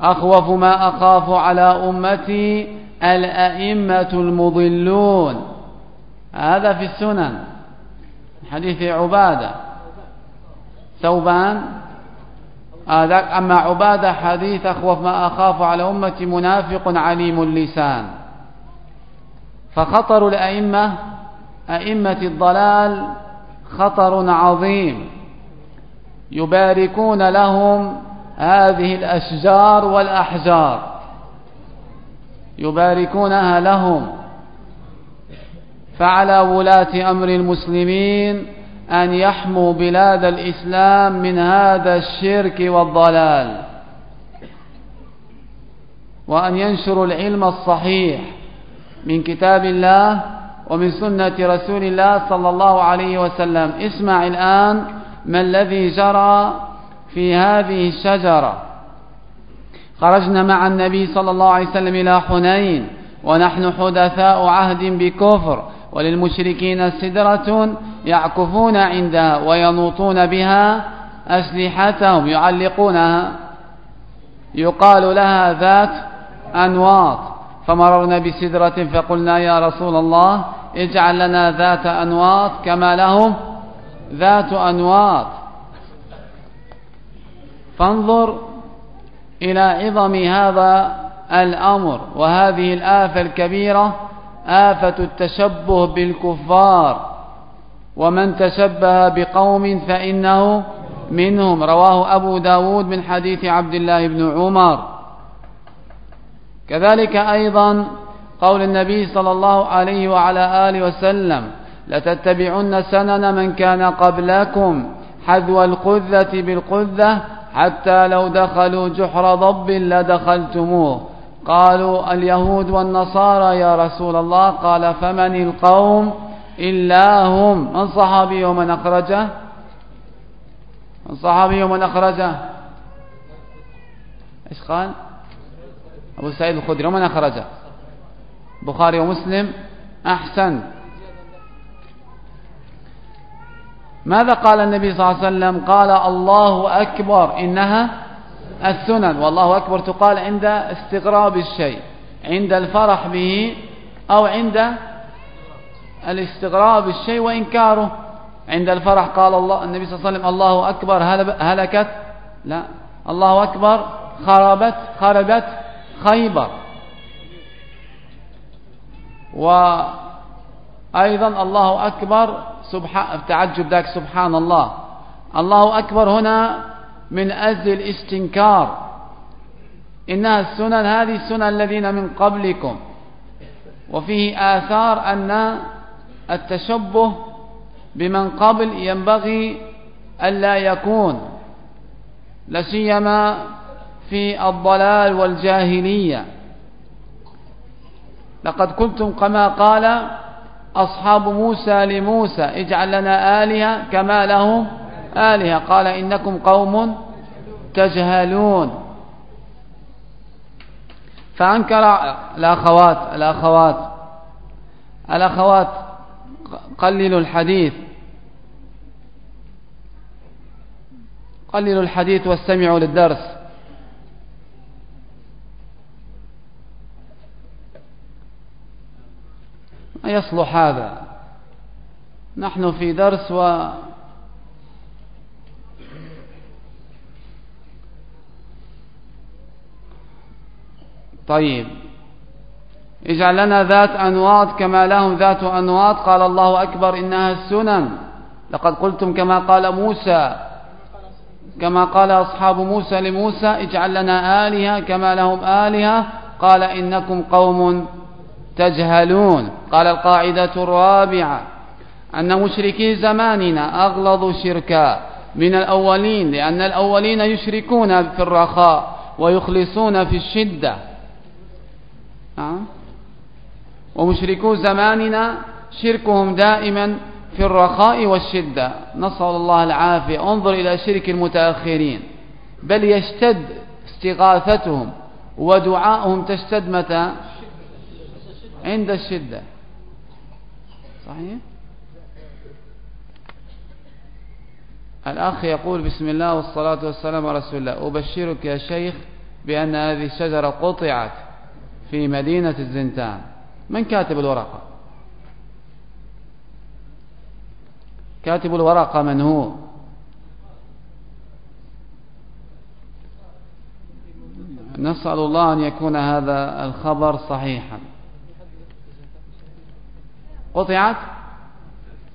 أخوف ما أخاف على أمتي الأئمة المضلون. هذا في السنن. حديث عبادة. ثوبان. أما عبادة حديث أخوف ما أخاف على أمتي منافق عليم اللسان. فخطر الأئمة أئمة الضلال خطر عظيم. يباركون لهم هذه الأشجار والأحجار. يباركونها لهم. فعلى ولاة أمر المسلمين أن يحموا بلاد الإسلام من هذا الشرك والضلال. وأن ينشروا العلم الصحيح من كتاب الله ومن سنة رسول الله صلى الله عليه وسلم. اسمع الآن ما الذي جرى في هذه الشجرة. خرجنا مع النبي صلى الله عليه وسلم إلى حنين ونحن حدثاء عهد بكفر. وللمشركين سدرة يعكفون عندها وينوطون بها أسلحتهم يعلقونها. يقال لها ذات أنواط. فمررنا بسدرة فقلنا يا رسول الله اجعل لنا ذات أنواط كما لهم ذات أنواط. فانظر إلى عظم هذا الأمر وهذه الآفة الكبيرة آفة التشبه بالكفار ومن تشبه بقوم فإنه منهم. رواه أبو داود من حديث عبد الله بن عمر. كذلك أيضا قول النبي صلى الله عليه وعلى آله وسلم لتتبعن سنن من كان قبلكم حذو القذة بالقذة حتى لو دخلوا جحر ضب لدخلتموه. قالوا اليهود والنصارى يا رسول الله قال فمن القوم؟ إلا هم. من صحابي ومن أخرجه؟ من صحابي ومن أخرجه؟ إيش قال؟ أبو سعيد الخدري ومن أخرجه. بخاري ومسلم أحسن. ماذا قال النبي صلى الله عليه وسلم؟ قال الله أكبر. إنها السنن والله أكبر تقال عند استغراب الشيء عند الفرح به أو عند الاستغراب الشيء وإنكاره. عند الفرح قال الله النبي صلى الله عليه وسلم الله أكبر هلكت؟ لا. الله أكبر خربت خربت خيبر. وأيضا الله أكبر سبحان تعجب ذاك سبحان الله. الله أكبر هنا من أجل الاستنكار. إنها السنن هذه السنن الذين من قبلكم وفيه آثار أن التشبه بمن قبل ينبغي ألا يكون لسيما في الضلال والجاهلية. لقد كنتم كما قال أصحاب موسى لموسى اجعل لنا آلهة كما لهم آلهة. قال إنكم قوم تجهلون. فأنكر الأخوات الأخوات الأخوات قللوا الحديث. قللوا الحديث واستمعوا للدرس. ما يصلح هذا؟ نحن في درس و طيب. اجعل لنا ذات أنواط كما لهم ذات أنواط. قال الله أكبر إنها السنن. لقد قلتم كما قال موسى. كما قال أصحاب موسى لموسى اجعل لنا آلهة كما لهم آلهة. قال إنكم قوم تجهلون. قال القاعدة الرابعة أن مشركي زماننا أغلظ شركا من الأولين لأن الأولين يشركون في الرخاء ويخلصون في الشدة. ومشركو زماننا شركهم دائما في الرخاء والشدة. نسأل الله العافية. انظر إلى شرك المتأخرين. بل يشتد استغاثتهم ودعاءهم تشتد متى؟ عند الشدة. صحيح؟ الأخ يقول بسم الله والصلاة والسلام على رسول الله. أبشرك يا شيخ بأن هذه الشجرة قطعت. في مدينة الزنتان. من كاتب الورقة؟ كاتب الورقة من هو؟ نسأل الله أن يكون هذا الخبر صحيحا. قطعت؟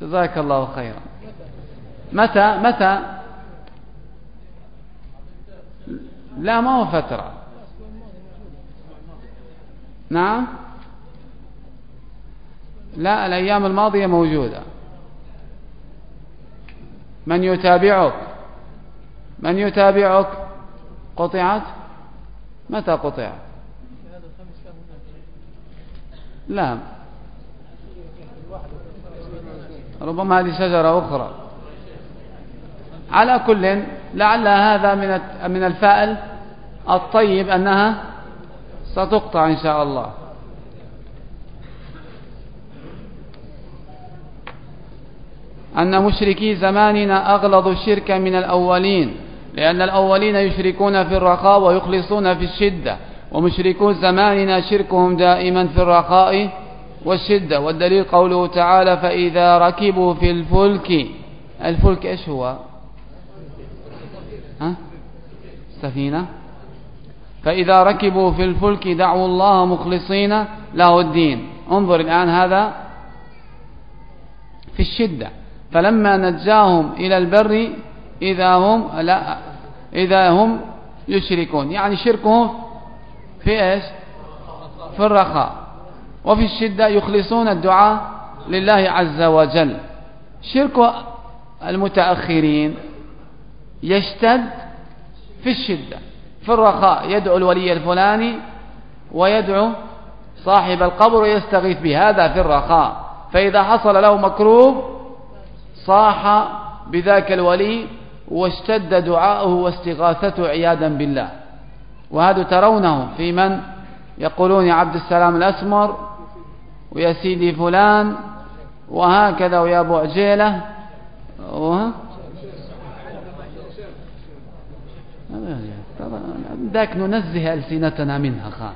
جزاك الله خيرا. متى؟ متى؟ لا ما هو فترة. نعم؟ لا الأيام الماضية موجودة. من يتابعك؟ من يتابعك؟ قطعت؟ متى قطعت؟ لا. ربما هذه شجرة أخرى. على كل لعل هذا من من الفائل الطيب أنها ستقطع إن شاء الله. أن مشركي زماننا أغلظ الشرك من الأولين لأن الأولين يشركون في الرخاء ويخلصون في الشدة ومشركو زماننا شركهم دائما في الرخاء والشدة. والدليل قوله تعالى فإذا ركبوا في الفلك الفلك إيش هو؟ ها؟ سفينة؟ فإذا ركبوا في الفلك دعوا الله مخلصين له الدين. انظر الآن هذا في الشدة. فلما نجاهم إلى البر إذا هم لا إذا هم يشركون. يعني شركهم في إيش؟ في الرخاء. وفي الشدة يخلصون الدعاء لله عز وجل. شرك المتأخرين يشتد في الشدة. في الرخاء يدعو الولي الفلاني ويدعو صاحب القبر ويستغيث به هذا في الرخاء. فإذا حصل له مكروب صاح بذاك الولي واشتد دعاؤه واستغاثته عياذا بالله. وهذا ترونه في من؟ يقولون يا عبد السلام الأسمر ويا سيدي فلان وهكذا ويا أبو عجيلة ذاك ننزه ألسنتنا منها خان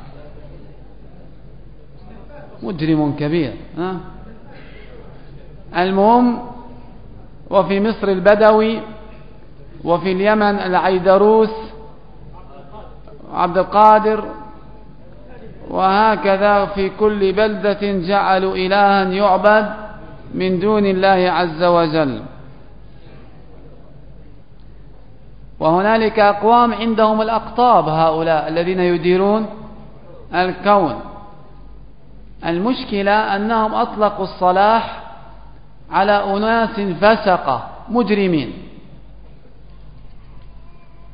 مجرم كبير ها؟ المهم وفي مصر البدوي وفي اليمن العيدروس عبد القادر وهكذا في كل بلدة جعلوا إلها يعبد من دون الله عز وجل. وهنالك أقوام عندهم الأقطاب هؤلاء الذين يديرون الكون. المشكلة أنهم أطلقوا الصلاح على أناس فسقة مجرمين.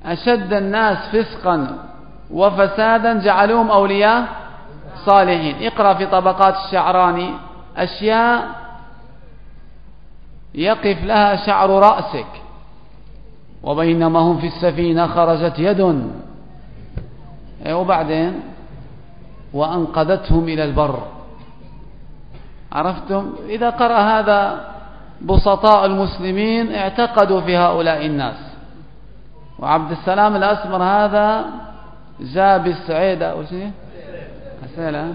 أشد الناس فسقا وفسادا جعلوهم أولياء صالحين. اقرأ في طبقات الشعراني أشياء يقف لها شعر رأسك. وبينما هم في السفينة خرجت يد. إيه، وبعدين؟ وأنقذتهم إلى البر. عرفتم؟ إذا قرأ هذا بسطاء المسلمين اعتقدوا في هؤلاء الناس. وعبد السلام الأسمر هذا جاء بالسعيدة وش عسيلة.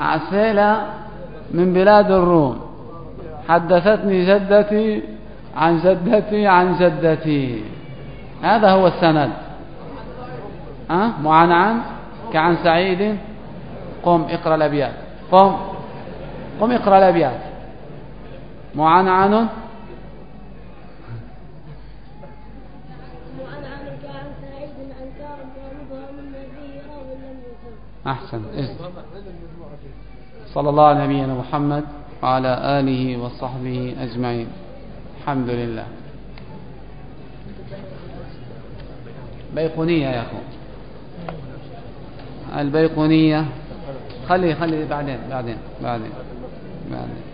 عسيلة من بلاد الروم. حدثتني جدتي عن جدتي عن جدتي هذا هو السند. أه؟ معنعن كعن سعيد؟ قم اقرأ الأبيات. قم. قم اقرأ الأبيات. معنعن أحسن. صلى الله على نبينا محمد وعلى آله وصحبه أجمعين. الحمد لله. بيقونية يا أخو. البيقونية. خلي خلي بعدين بعدين بعدين. بعدين.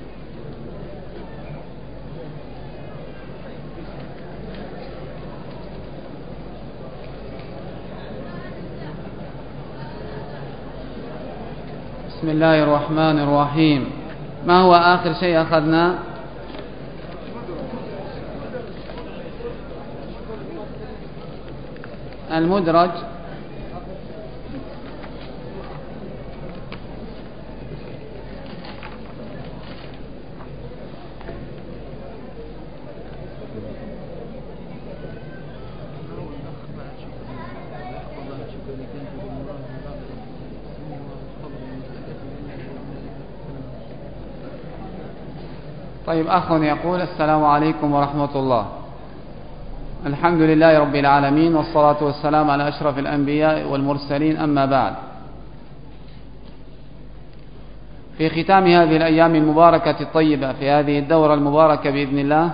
بسم الله الرحمن الرحيم. ما هو آخر شيء أخذنا المدرج. طيب أخ يقول السلام عليكم ورحمة الله. الحمد لله رب العالمين والصلاة والسلام على أشرف الأنبياء والمرسلين أما بعد. في ختام هذه الأيام المباركة الطيبة في هذه الدورة المباركة بإذن الله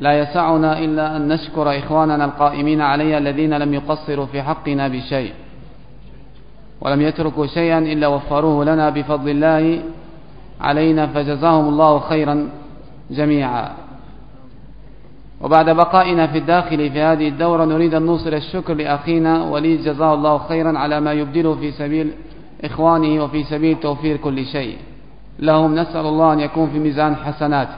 لا يسعنا إلا أن نشكر إخواننا القائمين عليها الذين لم يقصروا في حقنا بشيء ولم يتركوا شيئا إلا وفروه لنا بفضل الله علينا فجزاهم الله خيرا جميعا. وبعد بقائنا في الداخل في هذه الدورة نريد أن نوصل الشكر لأخينا ولي جزاه الله خيرا على ما يبدله في سبيل إخوانه وفي سبيل توفير كل شيء. لهم نسأل الله أن يكون في ميزان حسناته.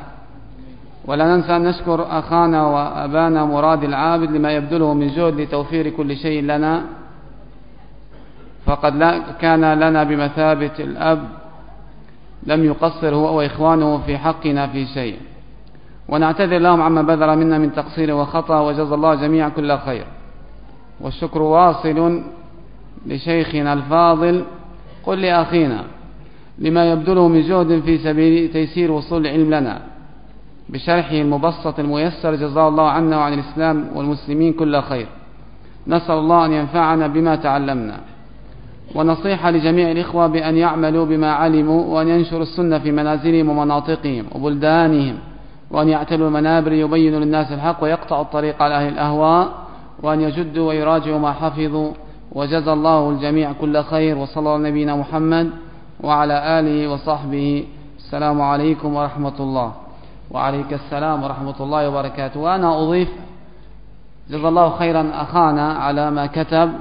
ولا ننسى أن نشكر أخانا وأبانا مراد العابد لما يبذله من جهد لتوفير كل شيء لنا. فقد كان لنا بمثابة الأب لم يقصر هو وإخوانه في حقنا في شيء. ونعتذر لهم عما بذر منا من تقصير وخطأ وجزا الله جميعا كل خير. والشكر واصل لشيخنا الفاضل. قل لأخينا لما يبذله من جهد في سبيل تيسير وصول العلم لنا. بشرحه المبسط الميسر جزاه الله عنا وعن الإسلام والمسلمين كل خير. نسأل الله أن ينفعنا بما تعلمنا. ونصيحة لجميع الإخوة بأن يعملوا بما علموا وأن ينشروا السنة في منازلهم ومناطقهم وبلدانهم. وأن يعتلوا المنابر يبينوا للناس الحق ويقطعوا الطريق على أهل الأهواء وأن يجدوا ويراجعوا ما حفظوا. وجزى الله الجميع كل خير وصلى الله نبينا محمد وعلى آله وصحبه. السلام عليكم ورحمة الله. وعليك السلام ورحمة الله وبركاته. وأنا أضيف جزا الله خيرا أخانا على ما كتب.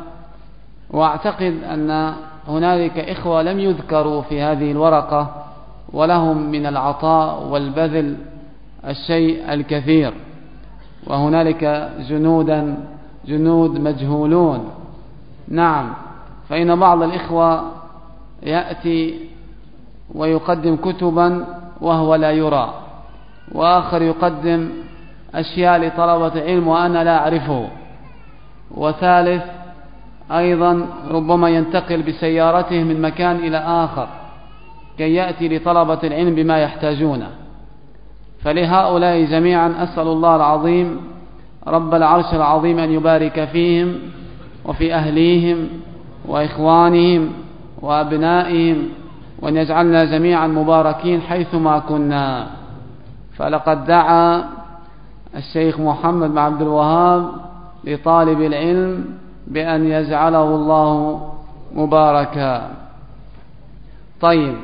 وأعتقد أن هنالك إخوة لم يذكروا في هذه الورقة ولهم من العطاء والبذل الشيء الكثير وهنالك جنودا جنود مجهولون. نعم فإن بعض الإخوة يأتي ويقدم كتبا وهو لا يرى وآخر يقدم أشياء لطلبة علم وأنا لا أعرفه. وثالث أيضا ربما ينتقل بسيارته من مكان إلى آخر كي يأتي لطلبة العلم بما يحتاجونه. فلهؤلاء جميعا أسأل الله العظيم رب العرش العظيم أن يبارك فيهم وفي أهليهم وإخوانهم وأبنائهم وأن يجعلنا جميعا مباركين حيثما كنا. فلقد دعا الشيخ محمد بن عبد الوهاب لطالب العلم بأن يجعله الله مباركا. طيب